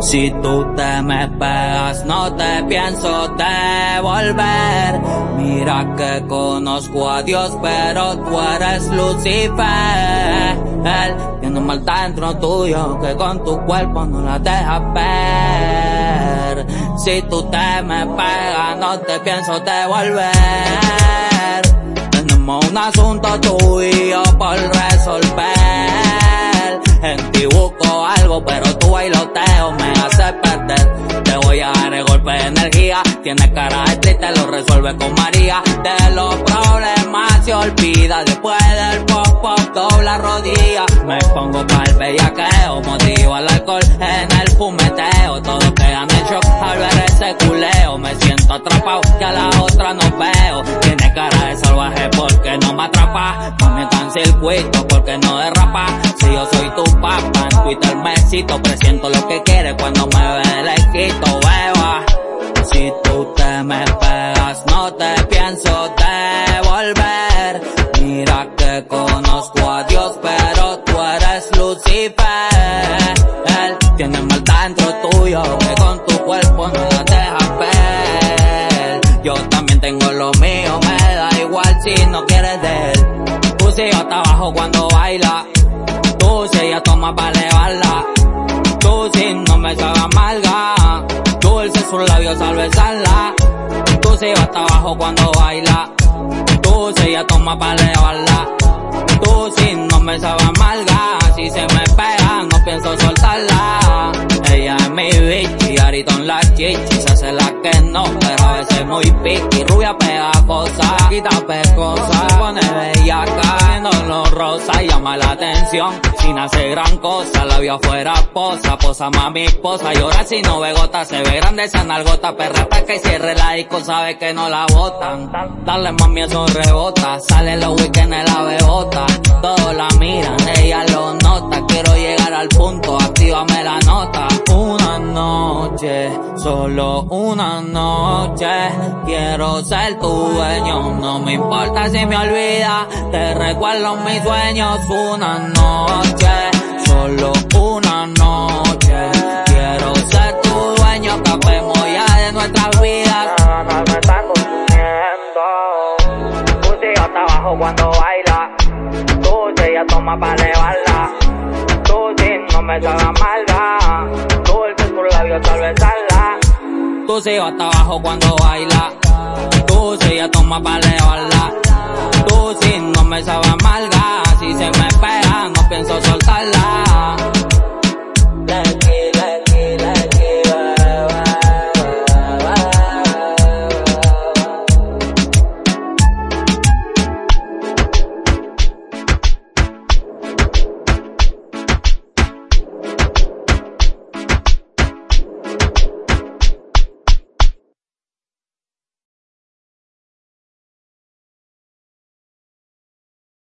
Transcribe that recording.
Si tú te me pegas, no te pienso devolver. Mira que conozco a Dios, pero tú eres Lucifer. Tiene maldad dentro tuyo que con tu cuerpo no la dejas ver. Si tú te me pegas, no te pienso devolver. Tenemos un asunto tuyo por resolver. En ti busco algo, pero tu bailoteo me hace perder. Te voy a dar el golpe de energía. Tienes cara de triste, lo resuelve con María. De los problemas se olvida. Después del pop pop dobla rodilla. Me pongo para el bellaqueo, motivo al alcohol en el fumeteo. Todos quedan atrapado, que a la otra no veo. Tiene cara de salvaje porque no me atrapa. Mami está en circuito porque no derrapa. Si yo soy tu papá, en Twitter me cito. Presiento lo que quiere cuando me ve le quito, beba. Si tú te me pegas, no te pienso devolver. Mira que conozco a Dios, pero si no quieres de él. Sigues hasta abajo cuando baila. Tú si ella toma para elevarla. Tú si no me sabe amarga. Dulce sus labios al besarla. Tú si hasta abajo cuando baila. Tú si ella toma para elevarla. Tú si no me sabe amarga. Si se me pega no pienso soltarla. Chichi se hace la que no, pero a veces muy piqui. Rubia pegajosa, quita pescosa, pone bellaca, viendo los rosa llama la atención. Sin hacer gran cosa, la vio afuera posa, posa mami esposa. Llora si no ve gota, se ve grande esa nalgota, perra que cierre la disco, sabe que no la botan. Dale mami eso rebota, sale los weekends en la bebota. Todos la miran, ella lo nota, quiero llegar al punto, actívame la nota. Noche, solo una noche, quiero ser tu dueño, no me importa si me olvida, te recuerdo mis sueños, una noche, solo una noche, quiero ser tu dueño, capemos ya de nuestras vidas. me está. Tú sigues hasta abajo cuando baila. Si ella toma para elevarla. Si no me. Dulce sus Tú se va hasta abajo cuando baila. Tú si ella toma pa' levarla. Tú si no me sabes